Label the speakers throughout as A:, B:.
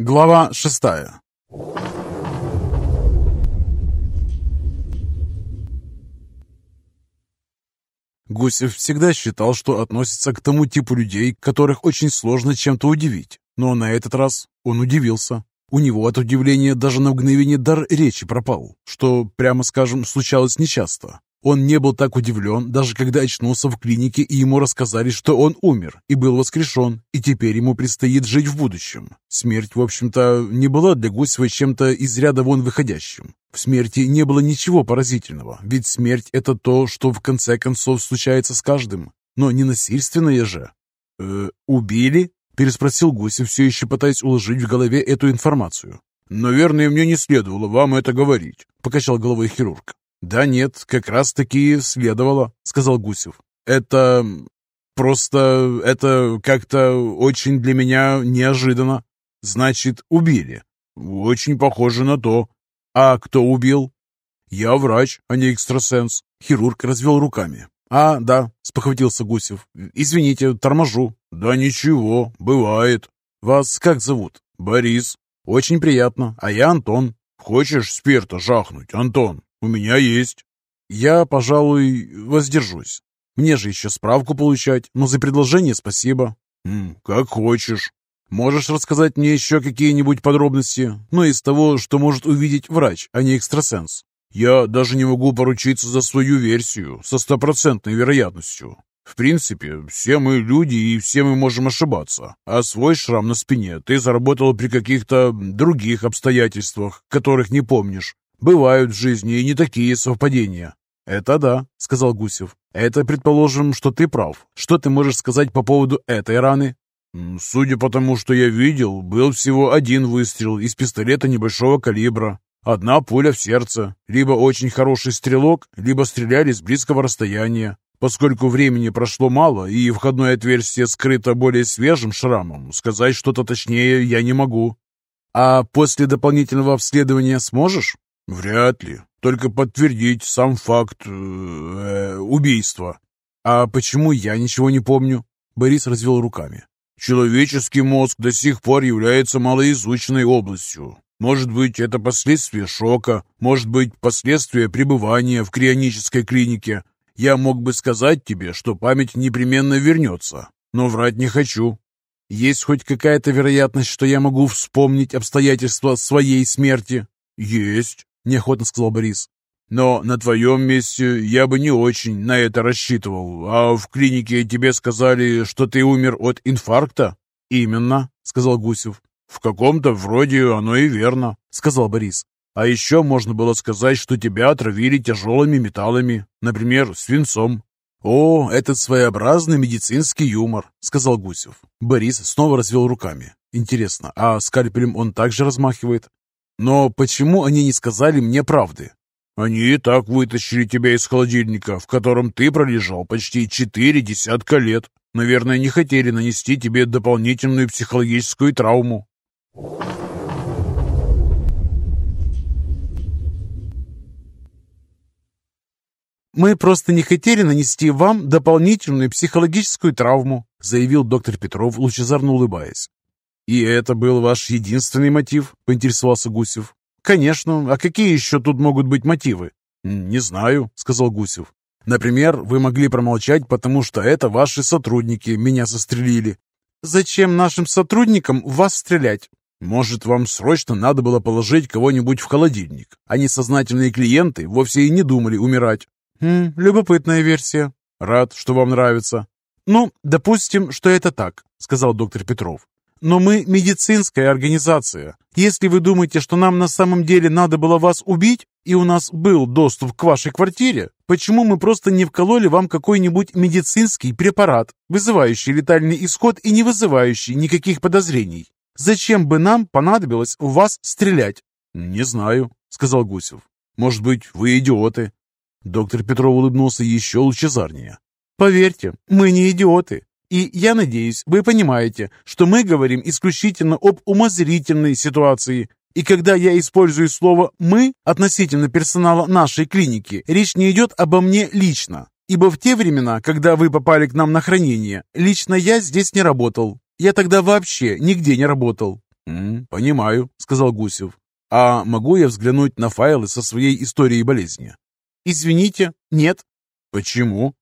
A: Глава шестая Гусев всегда считал, что относится к тому типу людей, которых очень сложно чем-то удивить. Но на этот раз он удивился. У него от удивления даже на мгновение дар речи пропал, что, прямо скажем, случалось нечасто. Он не был так удивлен, даже когда очнулся в клинике и ему рассказали, что он умер и был воскрешен, и теперь ему предстоит жить в будущем. Смерть, в общем-то, не была для Гусева чем-то из ряда вон выходящим. В смерти не было ничего поразительного, ведь смерть – это то, что в конце концов случается с каждым. Но не насильственное же. «Э, «Убили?» – переспросил Гусев, все еще пытаясь уложить в голове эту информацию. «Наверное, мне не следовало вам это говорить», – покачал головой хирург. «Да нет, как раз-таки следовало», — сказал Гусев. «Это... просто... это как-то очень для меня неожиданно. Значит, убили?» «Очень похоже на то. А кто убил?» «Я врач, а не экстрасенс». Хирург развел руками. «А, да», — спохватился Гусев. «Извините, торможу». «Да ничего, бывает». «Вас как зовут?» «Борис». «Очень приятно. А я Антон». «Хочешь спирта жахнуть, Антон?» «У меня есть». «Я, пожалуй, воздержусь. Мне же еще справку получать, но за предложение спасибо». «Как хочешь. Можешь рассказать мне еще какие-нибудь подробности? Ну, из того, что может увидеть врач, а не экстрасенс». «Я даже не могу поручиться за свою версию со стопроцентной вероятностью. В принципе, все мы люди и все мы можем ошибаться. А свой шрам на спине ты заработал при каких-то других обстоятельствах, которых не помнишь. Бывают в жизни и не такие совпадения. Это да, сказал Гусев. Это предположим, что ты прав. Что ты можешь сказать по поводу этой раны? Судя по тому, что я видел, был всего один выстрел из пистолета небольшого калибра. Одна пуля в сердце. Либо очень хороший стрелок, либо стреляли с близкого расстояния. Поскольку времени прошло мало и входное отверстие скрыто более свежим шрамом, сказать что-то точнее я не могу. А после дополнительного обследования сможешь? Вряд ли. Только подтвердить сам факт э, э, убийства. А почему я ничего не помню? Борис развел руками. Человеческий мозг до сих пор является малоизученной областью. Может быть, это последствия шока, может быть, последствия пребывания в крионической клинике. Я мог бы сказать тебе, что память непременно вернется, но врать не хочу. Есть хоть какая-то вероятность, что я могу вспомнить обстоятельства своей смерти? Есть неохотно сказал Борис. «Но на твоем месте я бы не очень на это рассчитывал. А в клинике тебе сказали, что ты умер от инфаркта?» «Именно», — сказал Гусев. «В каком-то вроде оно и верно», — сказал Борис. «А еще можно было сказать, что тебя отравили тяжелыми металлами, например, свинцом». «О, этот своеобразный медицинский юмор», — сказал Гусев. Борис снова развел руками. «Интересно, а скальпелем он также размахивает?» Но почему они не сказали мне правды? Они и так вытащили тебя из холодильника, в котором ты пролежал почти четыре десятка лет. Наверное, не хотели нанести тебе дополнительную психологическую травму.
B: «Мы просто не хотели нанести вам дополнительную психологическую травму», заявил доктор Петров, лучезарно улыбаясь.
A: «И это был ваш единственный мотив?» – поинтересовался Гусев.
B: «Конечно. А какие еще тут могут быть мотивы?»
A: «Не знаю», – сказал Гусев. «Например, вы могли промолчать, потому что это ваши сотрудники меня застрелили».
B: «Зачем нашим сотрудникам вас стрелять?»
A: «Может, вам срочно надо было положить кого-нибудь в холодильник, а несознательные клиенты вовсе и не думали умирать».
B: «Хм, любопытная версия».
A: «Рад, что вам нравится».
B: «Ну, допустим, что это так», — сказал доктор Петров. Но мы медицинская организация. Если вы думаете, что нам на самом деле надо было вас убить, и у нас был доступ к вашей квартире, почему мы просто не вкололи вам какой-нибудь медицинский препарат, вызывающий летальный исход и не вызывающий никаких подозрений? Зачем бы нам понадобилось в вас стрелять?
A: «Не знаю», — сказал Гусев. «Может быть, вы идиоты?» Доктор Петров улыбнулся еще лучезарнее.
B: «Поверьте, мы не идиоты. И я надеюсь, вы понимаете, что мы говорим исключительно об умозрительной ситуации. И когда я использую слово «мы» относительно персонала нашей клиники, речь не идет обо мне лично. Ибо в те времена, когда вы попали к нам на хранение, лично я здесь не работал. Я тогда вообще нигде не работал.
A: М, «Понимаю», — сказал Гусев. «А могу я взглянуть на файлы со своей историей болезни?»
B: «Извините, нет».
A: «Почему?»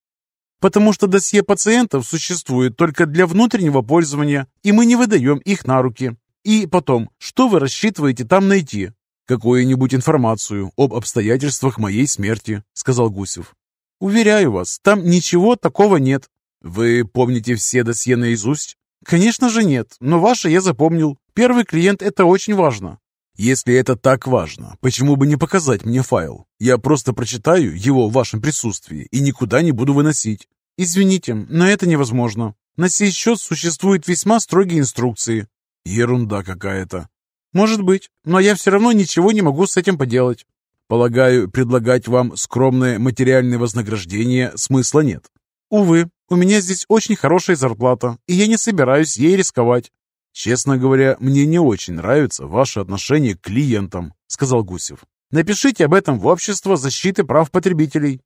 B: «Потому что досье пациентов существует только для внутреннего пользования, и мы не выдаем их на руки. И потом, что вы рассчитываете там найти?»
A: «Какую-нибудь информацию об обстоятельствах моей смерти», — сказал Гусев.
B: «Уверяю вас, там ничего такого нет».
A: «Вы помните все досье наизусть?»
B: «Конечно же нет, но ваше я запомнил. Первый клиент – это очень важно».
A: «Если это так важно, почему бы не показать мне файл? Я просто прочитаю его в вашем присутствии и никуда не буду выносить».
B: «Извините, но это невозможно. На сей счет существуют весьма строгие инструкции».
A: «Ерунда какая-то».
B: «Может быть, но я все равно ничего не могу с этим поделать».
A: «Полагаю, предлагать вам скромное материальное вознаграждение смысла нет».
B: «Увы, у меня здесь очень хорошая зарплата, и я не собираюсь ей рисковать».
A: «Честно говоря, мне не очень нравится ваше отношение к клиентам», — сказал Гусев.
B: «Напишите об этом в Общество защиты прав потребителей».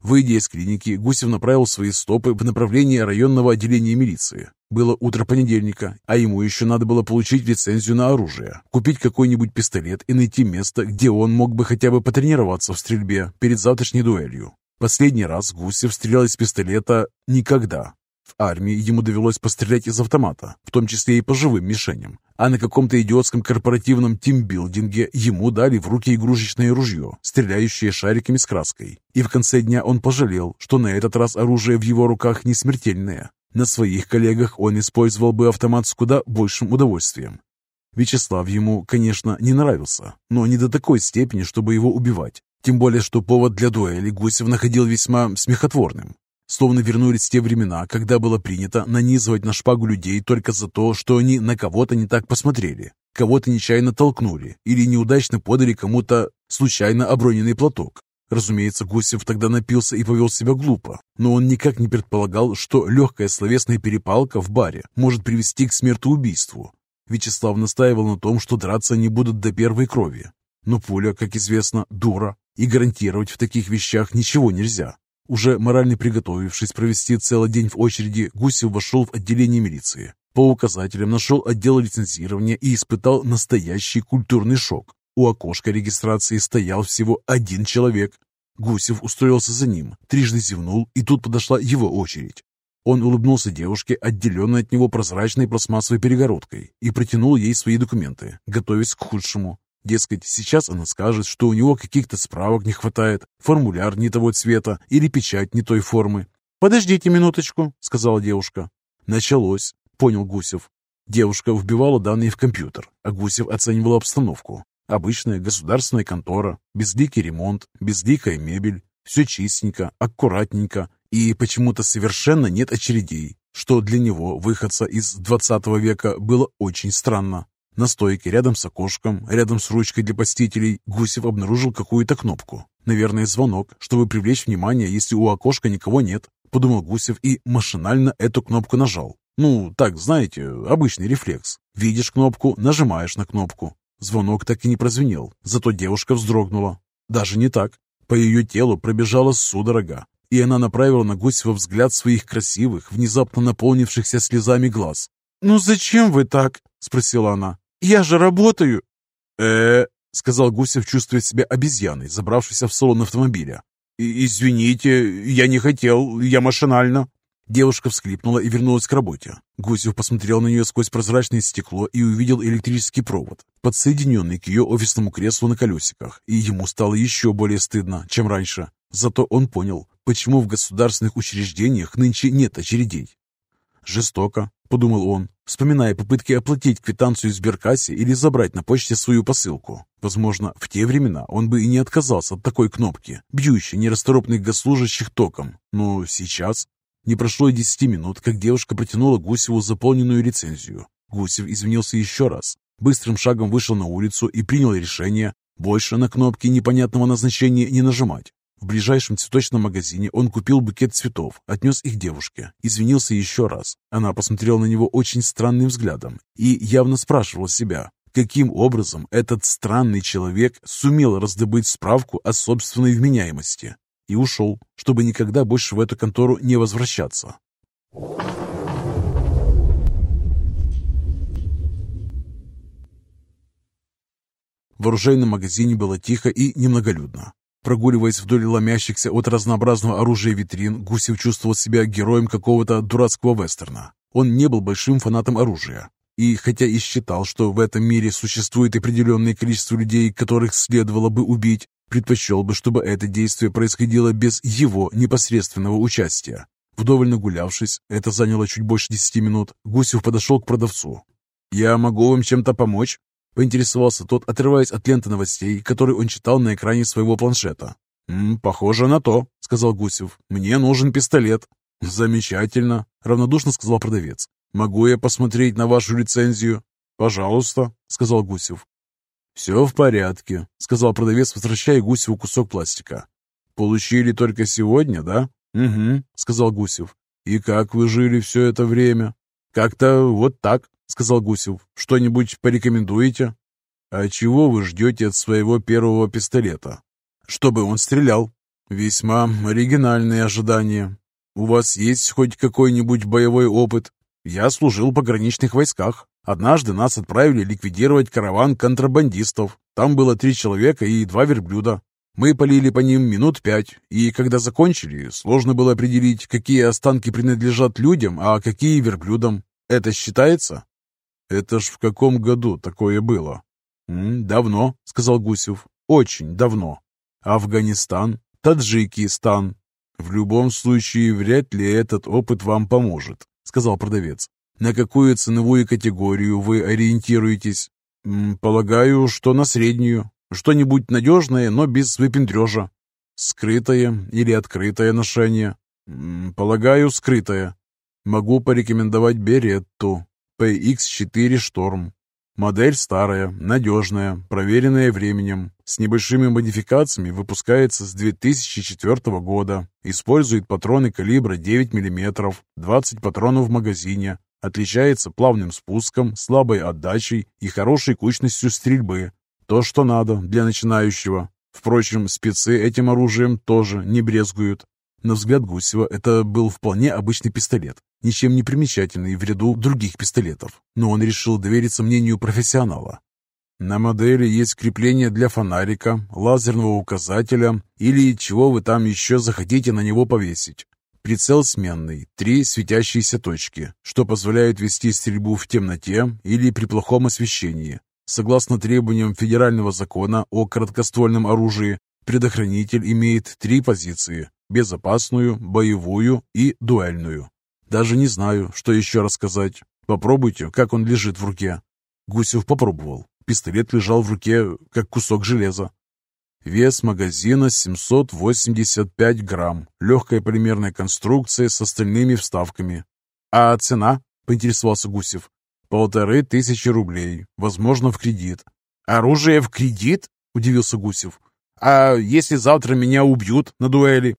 A: Выйдя из клиники, Гусев направил свои стопы в направлении районного отделения милиции. Было утро понедельника, а ему еще надо было получить лицензию на оружие, купить какой-нибудь пистолет и найти место, где он мог бы хотя бы потренироваться в стрельбе перед завтрашней дуэлью. Последний раз Гусев стрелял из пистолета никогда. В армии ему довелось пострелять из автомата, в том числе и по живым мишеням. А на каком-то идиотском корпоративном тимбилдинге ему дали в руки игрушечное ружье, стреляющее шариками с краской. И в конце дня он пожалел, что на этот раз оружие в его руках не смертельное. На своих коллегах он использовал бы автомат с куда большим удовольствием. Вячеслав ему, конечно, не нравился, но не до такой степени, чтобы его убивать. Тем более, что повод для дуэли Гусев находил весьма смехотворным. Словно вернулись те времена, когда было принято нанизывать на шпагу людей только за то, что они на кого-то не так посмотрели, кого-то нечаянно толкнули или неудачно подали кому-то случайно оброненный платок. Разумеется, Гусев тогда напился и повел себя глупо, но он никак не предполагал, что легкая словесная перепалка в баре может привести к смертоубийству. Вячеслав настаивал на том, что драться они будут до первой крови. Но пуля, как известно, дура, и гарантировать в таких вещах ничего нельзя. Уже морально приготовившись провести целый день в очереди, Гусев вошел в отделение милиции. По указателям нашел отдел лицензирования и испытал настоящий культурный шок. У окошка регистрации стоял всего один человек. Гусев устроился за ним, трижды зевнул, и тут подошла его очередь. Он улыбнулся девушке, отделенной от него прозрачной пластмассовой перегородкой, и протянул ей свои документы, готовясь к худшему. Дескать, сейчас она скажет, что у него каких-то справок не хватает, формуляр не того цвета или печать не той формы.
B: «Подождите минуточку», — сказала девушка.
A: «Началось», — понял Гусев. Девушка вбивала данные в компьютер, а Гусев оценивал обстановку. Обычная государственная контора, безликий ремонт, безликая мебель, все чистенько, аккуратненько, и почему-то совершенно нет очередей, что для него, выходца из 20 века, было очень странно. На стойке рядом с окошком, рядом с ручкой для посетителей, Гусев обнаружил какую-то кнопку. Наверное, звонок, чтобы привлечь внимание, если у окошка никого нет, подумал Гусев и машинально эту кнопку нажал. Ну, так, знаете, обычный рефлекс. Видишь кнопку, нажимаешь на кнопку. Звонок так и не прозвенел, зато девушка вздрогнула. Даже не так. По ее телу пробежала судорога, и она направила на Гусева взгляд своих красивых, внезапно наполнившихся слезами глаз.
B: «Ну зачем вы так?» — спросила она. Я же работаю!»
A: э сказал Гусев, чувствуя себя обезьяной, забравшийся в салон автомобиля. «Извините, я не хотел, я машинально». Девушка всхлипнула и вернулась к работе. Гусев посмотрел на нее сквозь прозрачное стекло и увидел электрический провод, подсоединенный к ее офисному креслу на колесиках, и ему стало еще более стыдно, чем раньше. Зато он понял, почему в государственных учреждениях нынче нет очередей. Жестоко, — подумал он, вспоминая попытки оплатить квитанцию в сберкассе или забрать на почте свою посылку. Возможно, в те времена он бы и не отказался от такой кнопки, бьющей нерасторопных госслужащих током. Но сейчас... Не прошло и десяти минут, как девушка протянула Гусеву заполненную рецензию. Гусев извинился еще раз, быстрым шагом вышел на улицу и принял решение больше на кнопки непонятного назначения не нажимать. В ближайшем цветочном магазине он купил букет цветов, отнес их девушке, извинился еще раз. Она посмотрела на него очень странным взглядом и явно спрашивала себя, каким образом этот странный человек сумел раздобыть справку о собственной вменяемости. и ушел, чтобы никогда больше в эту контору не возвращаться. В оружейном магазине было тихо и немноголюдно. Прогуливаясь вдоль ломящихся от разнообразного оружия витрин, Гусев чувствовал себя героем какого-то дурацкого вестерна. Он не был большим фанатом оружия. И хотя и считал, что в этом мире существует определенное количество людей, которых следовало бы убить, предпочел бы, чтобы это действие происходило без его непосредственного участия. Вдоволь нагулявшись, это заняло чуть больше десяти минут, Гусев подошел к продавцу. «Я могу вам чем-то помочь?» Поинтересовался тот, отрываясь от ленты новостей, которые он читал на экране своего планшета. «М, «Похоже на то», — сказал Гусев. «Мне нужен пистолет». «Замечательно», — равнодушно сказал продавец. «Могу я посмотреть на вашу лицензию?» «Пожалуйста», — сказал Гусев. «Все в порядке», — сказал продавец, возвращая Гусеву кусок пластика. «Получили только сегодня, да?» «Угу», — сказал Гусев. «И как вы жили все это время?» «Как-то вот так», — сказал Гусев. «Что-нибудь порекомендуете?» «А чего вы ждете от своего первого пистолета?» «Чтобы он стрелял». «Весьма оригинальные ожидания. У вас есть хоть какой-нибудь боевой опыт?» «Я служил в пограничных войсках. Однажды нас отправили ликвидировать караван контрабандистов. Там было три человека и два верблюда. Мы полили по ним минут пять, и когда закончили, сложно было определить, какие останки принадлежат людям, а какие верблюдам. Это считается?» «Это ж в каком году такое было?» «Давно», — сказал Гусев. «Очень давно. Афганистан, Таджикистан. В любом случае, вряд ли этот опыт вам поможет», — сказал продавец. «На какую ценовую категорию вы ориентируетесь?» «Полагаю, что на среднюю. Что-нибудь надежное, но без выпендрежа». «Скрытое или открытое ношение?» «Полагаю, скрытое. Могу порекомендовать Беретту. PX4 Шторм. Модель старая, надежная, проверенная временем, с небольшими модификациями выпускается с 2004 года. Использует патроны калибра 9 мм, 20 патронов в магазине. Отличается плавным спуском, слабой отдачей и хорошей кучностью стрельбы. То, что надо для начинающего. Впрочем, спецы этим оружием тоже не брезгуют. На взгляд Гусева это был вполне обычный пистолет, ничем не примечательный в ряду других пистолетов, но он решил довериться мнению профессионала. На модели есть крепление для фонарика, лазерного указателя или чего вы там еще захотите на него повесить. Прицел сменный, три светящиеся точки, что позволяет вести стрельбу в темноте или при плохом освещении. Согласно требованиям федерального закона о короткоствольном оружии, предохранитель имеет три позиции безопасную, боевую и дуэльную. Даже не знаю, что еще рассказать. Попробуйте, как он лежит в руке. Гусев попробовал. Пистолет лежал в руке, как кусок железа. Вес магазина 785 грамм. Легкая полимерная конструкция с остальными вставками. А цена? Поинтересовался Гусев. Полторы тысячи рублей. Возможно, в кредит. Оружие в кредит? Удивился Гусев. А если завтра меня убьют на дуэли?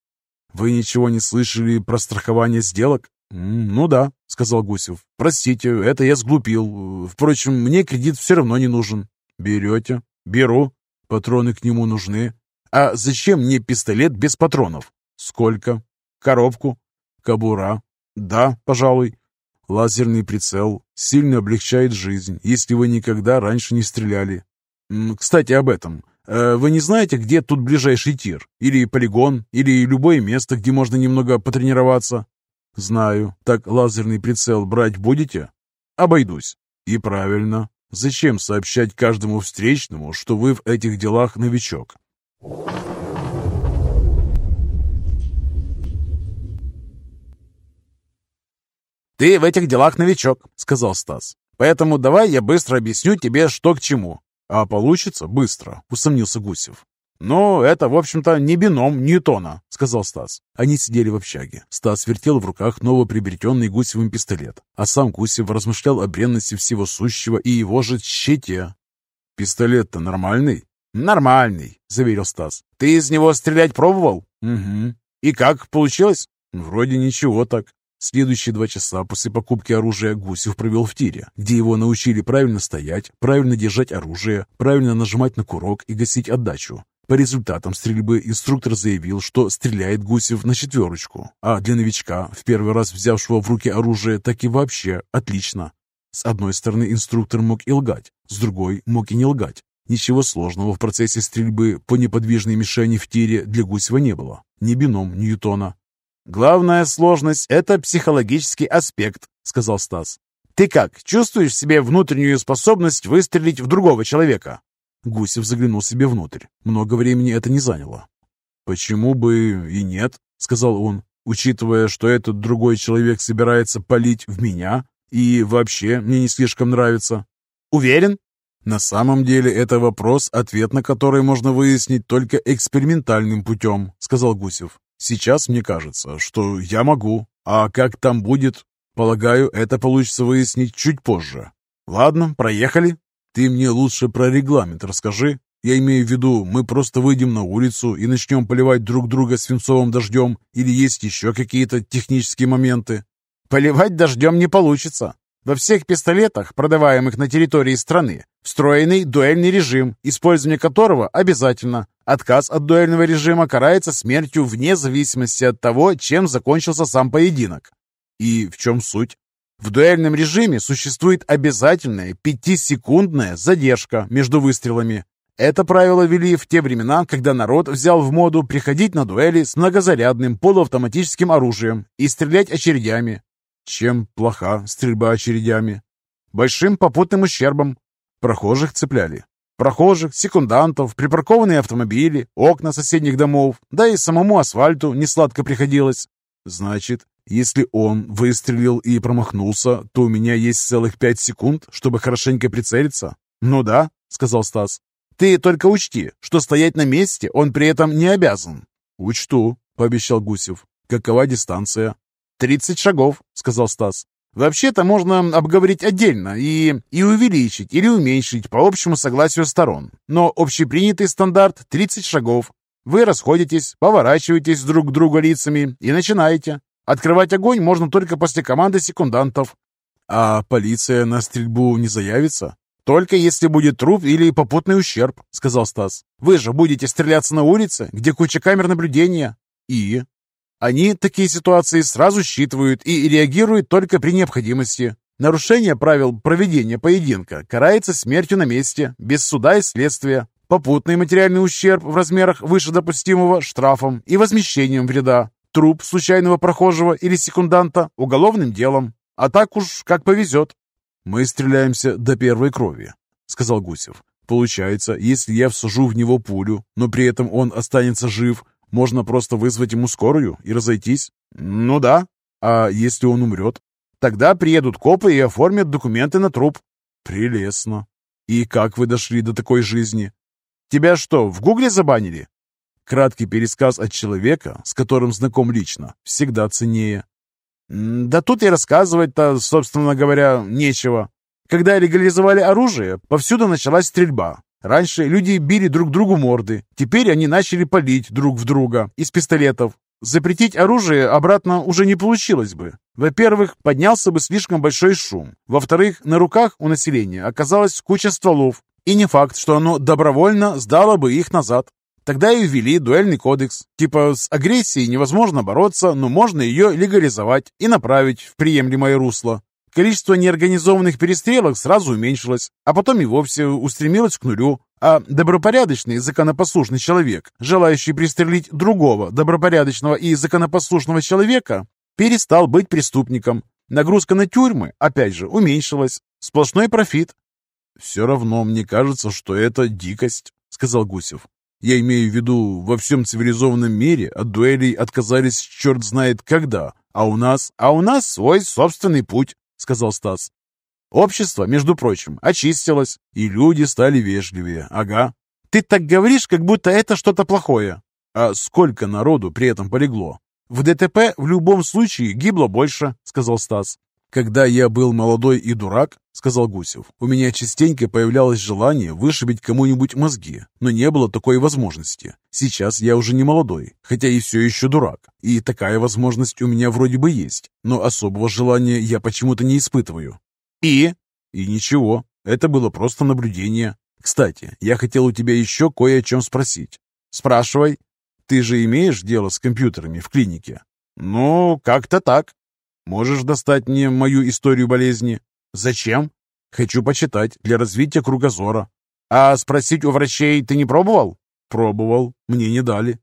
A: «Вы ничего не слышали про страхование сделок?» «Ну да», — сказал Гусев. «Простите, это я сглупил. Впрочем, мне кредит все равно не нужен». «Берете?» «Беру. Патроны к нему нужны». «А зачем мне пистолет без патронов?» «Сколько?» «Коробку». «Кобура?» «Да, пожалуй». «Лазерный прицел сильно облегчает жизнь, если вы никогда раньше не стреляли». «Кстати, об этом. Э, вы не знаете, где тут ближайший тир? Или полигон? Или любое место, где можно немного потренироваться? Знаю. Так лазерный прицел брать будете? Обойдусь. И правильно. Зачем сообщать каждому встречному, что вы в этих делах новичок?
B: «Ты в этих делах новичок», — сказал Стас. «Поэтому давай я быстро объясню тебе, что к чему.
A: «А получится быстро», — усомнился Гусев.
B: «Ну, это, в общем-то, не бином Ньютона», — сказал Стас.
A: Они сидели в общаге. Стас вертел в руках новоприобретенный Гусевым пистолет, а сам Гусев размышлял о бренности всего сущего и его же тщете. «Пистолет-то нормальный?»
B: «Нормальный», — заверил Стас. «Ты из него стрелять пробовал?»
A: «Угу».
B: «И как, получилось?»
A: «Вроде ничего так». Следующие два часа после покупки оружия Гусев провел в тире, где его научили правильно стоять, правильно держать оружие, правильно нажимать на курок и гасить отдачу. По результатам стрельбы инструктор заявил, что стреляет Гусев на четверочку, а для новичка, в первый раз взявшего в руки оружие, так и вообще отлично. С одной стороны, инструктор мог и лгать, с другой мог и не лгать. Ничего сложного в процессе стрельбы по неподвижной мишени в тире для Гусева не было. Ни бином Ньютона.
B: «Главная сложность — это психологический аспект», — сказал Стас. «Ты как, чувствуешь в себе внутреннюю способность выстрелить в другого человека?»
A: Гусев заглянул себе внутрь. Много времени это не заняло. «Почему бы и нет?» — сказал он, учитывая, что этот другой человек собирается палить в меня и вообще мне не слишком нравится.
B: «Уверен?»
A: На самом деле это вопрос, ответ на который можно выяснить только экспериментальным путем, сказал Гусев. Сейчас мне кажется, что я могу, а как там будет, полагаю, это получится выяснить чуть позже. Ладно, проехали. Ты мне лучше про регламент расскажи. Я имею в виду, мы просто выйдем на улицу и начнем поливать друг друга свинцовым дождем или есть еще какие-то технические моменты?
B: Поливать дождем не получится. Во всех пистолетах, продаваемых на территории страны, встроенный дуэльный режим, использование которого обязательно. Отказ от дуэльного режима карается смертью вне зависимости от того, чем закончился сам поединок.
A: И в чем суть?
B: В дуэльном режиме существует обязательная пятисекундная задержка между выстрелами. Это правило ввели в те времена, когда народ взял в моду приходить на дуэли с многозарядным полуавтоматическим оружием и стрелять очередями,
A: чем плоха стрельба очередями?
B: Большим попутным ущербом.
A: Прохожих цепляли.
B: Прохожих, секундантов, припаркованные автомобили, окна соседних домов, да и самому асфальту несладко приходилось.
A: Значит, если он выстрелил и промахнулся, то у меня есть целых пять секунд, чтобы хорошенько прицелиться?
B: Ну да, сказал Стас. Ты только учти, что стоять на месте он при этом не обязан.
A: Учту, пообещал Гусев. Какова дистанция?
B: «Тридцать шагов», — сказал Стас. «Вообще-то можно обговорить отдельно и, и увеличить или уменьшить по общему согласию сторон. Но общепринятый стандарт — 30 шагов. Вы расходитесь, поворачиваетесь друг к другу лицами и начинаете. Открывать огонь можно только после команды секундантов».
A: «А полиция на стрельбу не заявится?»
B: «Только если будет труп или попутный ущерб», — сказал Стас. «Вы же будете стреляться на улице, где куча камер наблюдения».
A: «И?»
B: Они такие ситуации сразу считывают и реагируют только при необходимости. Нарушение правил проведения поединка карается смертью на месте, без суда и следствия, попутный материальный ущерб в размерах выше допустимого штрафом и возмещением вреда, труп случайного прохожего или секунданта уголовным делом. А так уж как повезет.
A: «Мы стреляемся до первой крови», — сказал Гусев. «Получается, если я всажу в него пулю, но при этом он останется жив, можно просто вызвать ему скорую и разойтись?
B: Ну да.
A: А если он умрет?
B: Тогда приедут копы и оформят документы на труп.
A: Прелестно. И как вы дошли до такой жизни?
B: Тебя что, в гугле забанили?
A: Краткий пересказ от человека, с которым знаком лично, всегда ценнее.
B: Да тут и рассказывать-то, собственно говоря, нечего. Когда легализовали оружие, повсюду началась стрельба. Раньше люди били друг другу морды, теперь они начали палить друг в друга из пистолетов. Запретить оружие обратно уже не получилось бы. Во-первых, поднялся бы слишком большой шум. Во-вторых, на руках у населения оказалась куча стволов. И не факт, что оно добровольно сдало бы их назад. Тогда и ввели дуэльный кодекс. Типа с агрессией невозможно бороться, но можно ее легализовать и направить в приемлемое русло. Количество неорганизованных перестрелок сразу уменьшилось, а потом и вовсе устремилось к нулю, а добропорядочный законопослушный человек, желающий пристрелить другого добропорядочного и законопослушного человека, перестал быть преступником. Нагрузка на тюрьмы, опять же, уменьшилась. Сплошной профит.
A: «Все равно мне кажется, что это дикость», — сказал Гусев. «Я имею в виду, во всем цивилизованном мире от дуэлей отказались черт знает когда, а у нас...»
B: «А у нас свой собственный путь», — сказал Стас. «Общество, между прочим, очистилось, и люди стали вежливее. Ага. Ты так говоришь, как будто это что-то плохое.
A: А сколько народу при этом полегло?
B: В ДТП в любом случае гибло больше», — сказал Стас.
A: «Когда я был молодой и дурак, — сказал Гусев, — у меня частенько появлялось желание вышибить кому-нибудь мозги, но не было такой возможности. Сейчас я уже не молодой, хотя и все еще дурак, и такая возможность у меня вроде бы есть, но особого желания я почему-то не испытываю».
B: «И?»
A: «И ничего, это было просто наблюдение. Кстати, я хотел у тебя еще кое о чем спросить.
B: Спрашивай.
A: Ты же имеешь дело с компьютерами в клинике?
B: Ну, как-то так.
A: Можешь достать мне мою историю болезни?
B: Зачем?
A: Хочу почитать для развития кругозора.
B: А спросить у врачей ты не пробовал?
A: Пробовал. Мне не дали.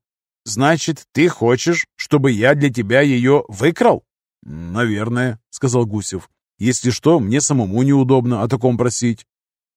B: Значит, ты хочешь, чтобы я для тебя ее выкрал?
A: Наверное, сказал Гусев. Если что, мне самому неудобно о таком просить.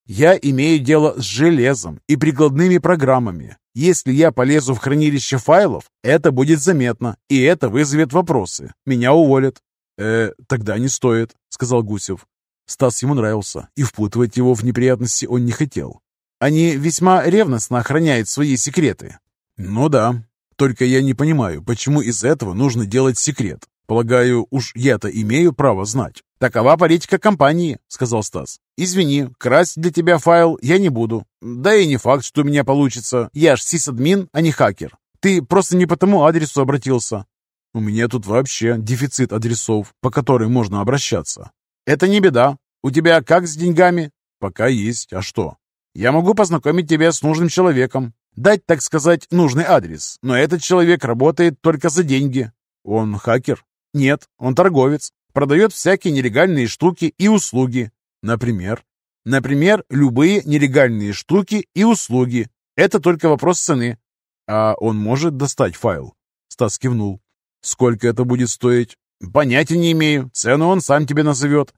B: Я имею дело с железом и прикладными программами. Если я полезу в хранилище файлов, это будет заметно, и это вызовет вопросы. Меня уволят.
A: «Э, тогда не стоит», — сказал Гусев. Стас ему нравился, и впутывать его в неприятности он не хотел.
B: «Они весьма ревностно охраняют свои секреты».
A: «Ну да. Только я не понимаю, почему из этого нужно делать секрет. Полагаю, уж я-то имею право знать».
B: «Такова политика компании», — сказал Стас. «Извини, красть для тебя файл я не буду. Да и не факт, что у меня получится. Я ж сисадмин, а не хакер. Ты просто не по тому адресу обратился».
A: «У меня тут вообще дефицит адресов, по которым можно обращаться».
B: «Это не беда. У тебя как с деньгами?»
A: «Пока есть. А что?»
B: «Я могу познакомить тебя с нужным человеком. Дать, так сказать, нужный адрес. Но этот человек работает только за деньги».
A: «Он хакер?»
B: «Нет, он торговец продает всякие нелегальные штуки и услуги.
A: Например?
B: Например, любые нелегальные штуки и услуги. Это только вопрос цены.
A: А он может достать файл? Стас кивнул. Сколько это будет стоить?
B: Понятия не имею. Цену он сам тебе назовет.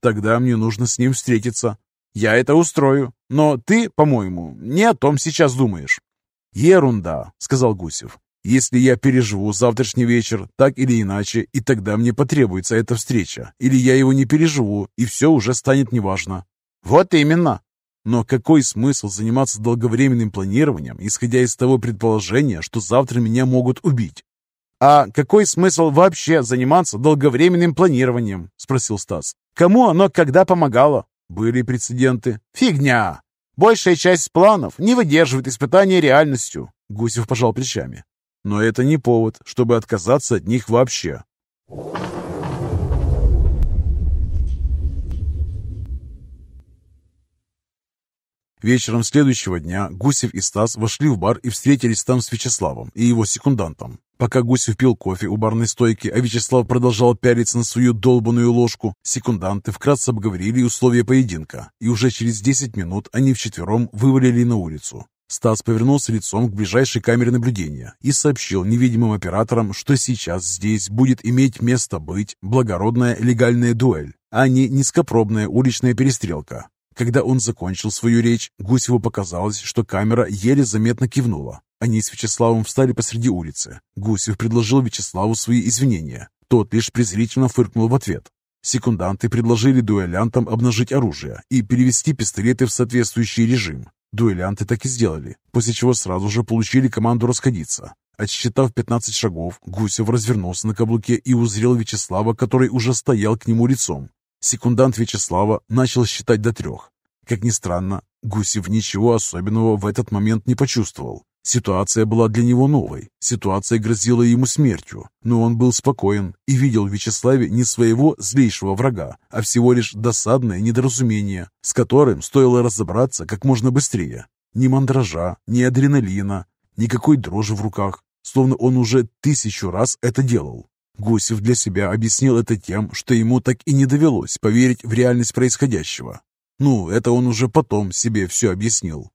A: Тогда мне нужно с ним встретиться.
B: Я это устрою. Но ты, по-моему, не о том сейчас думаешь.
A: Ерунда, сказал Гусев. Если я переживу завтрашний вечер, так или иначе, и тогда мне потребуется эта встреча, или я его не переживу, и все уже станет неважно.
B: Вот именно.
A: Но какой смысл заниматься долговременным планированием, исходя из того предположения, что завтра меня могут убить?
B: «А какой смысл вообще заниматься долговременным планированием?» – спросил Стас. «Кому оно когда помогало?»
A: «Были прецеденты».
B: «Фигня! Большая часть планов не выдерживает испытания реальностью», – Гусев пожал плечами.
A: Но это не повод, чтобы отказаться от них вообще. Вечером следующего дня Гусев и Стас вошли в бар и встретились там с Вячеславом и его секундантом. Пока Гусев пил кофе у барной стойки, а Вячеслав продолжал пялиться на свою долбанную ложку, секунданты вкратце обговорили условия поединка, и уже через 10 минут они вчетвером вывалили на улицу. Стас повернулся лицом к ближайшей камере наблюдения и сообщил невидимым операторам, что сейчас здесь будет иметь место быть благородная легальная дуэль, а не низкопробная уличная перестрелка. Когда он закончил свою речь, Гусеву показалось, что камера еле заметно кивнула. Они с Вячеславом встали посреди улицы. Гусев предложил Вячеславу свои извинения. Тот лишь презрительно фыркнул в ответ. Секунданты предложили дуэлянтам обнажить оружие и перевести пистолеты в соответствующий режим. Дуэлянты так и сделали, после чего сразу же получили команду расходиться. Отсчитав 15 шагов, Гусев развернулся на каблуке и узрел Вячеслава, который уже стоял к нему лицом. Секундант Вячеслава начал считать до трех. Как ни странно, Гусев ничего особенного в этот момент не почувствовал. Ситуация была для него новой. Ситуация грозила ему смертью, но он был спокоен и видел в Вячеславе не своего злейшего врага, а всего лишь досадное недоразумение, с которым стоило разобраться как можно быстрее. Ни мандража, ни адреналина, никакой дрожи в руках, словно он уже тысячу раз это делал. Гусев для себя объяснил это тем, что ему так и не довелось поверить в реальность происходящего. Ну, это он уже потом себе все объяснил.